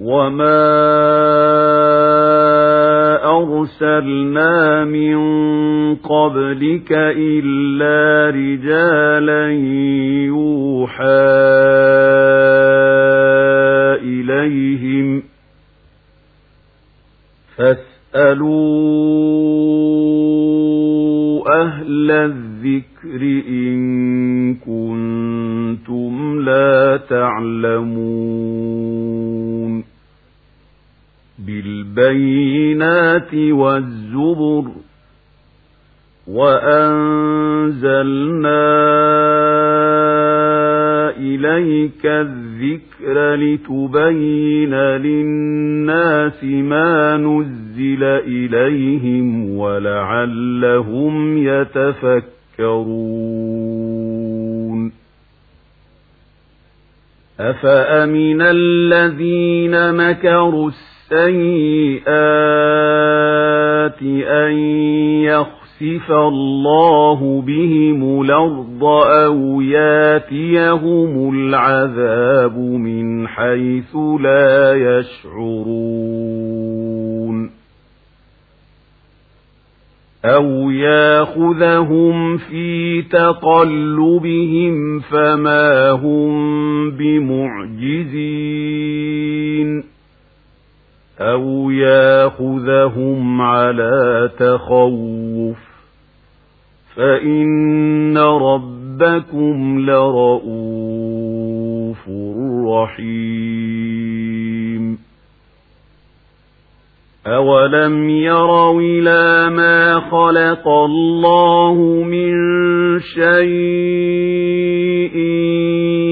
وما أرسلنا من قبلك إلا رجالا يوحى إليهم فاسألوا أهل الذكر إن كنتم لا تعلمون بالبينات والزبر وأنزلنا إليك الذكر لتبين للناس ما نزل إليهم ولعلهم يتفكرون. أفأمن الذين مكروا السيئات أن يخسف الله بهم الأرض أو ياتيهم العذاب من حيث لا يشعرون أو يأخذهم في تقلبهم فما هم بمعجزين أو ياخذهم على تخوف فإن ربكم لرؤوف رحيم أولم يروا إلى ما خلق الله من شيء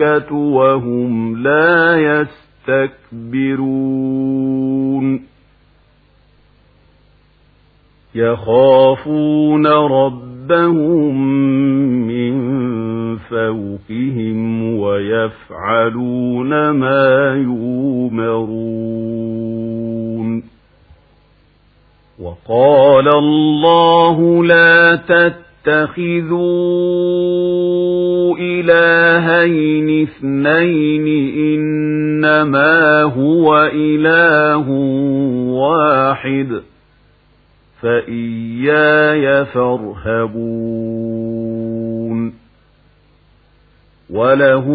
والملائكة وهم لا يستكبرون يخافون ربهم من فوقهم ويفعلون ما يؤمرون وقال الله لا تتخذوا إلهين اثنين إنما هو إله واحد فإياي فارهبون وله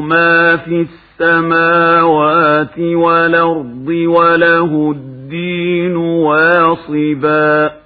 ما في السماوات والأرض وله الدين واصبا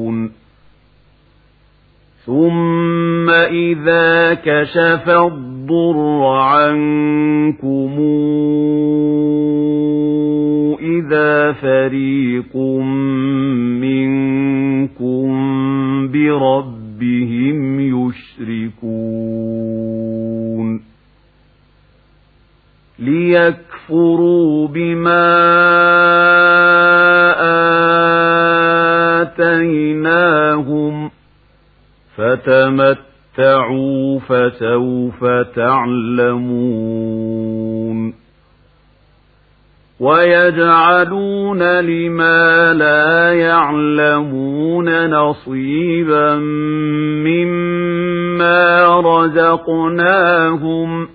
ثم إذا كشف الضر عنكم إذا فريق منكم بربهم يشركون ليكفروا بما فتمتعوا فسوف تعلمون ويجعلون لما لا يعلمون نصيبا مما رزقناهم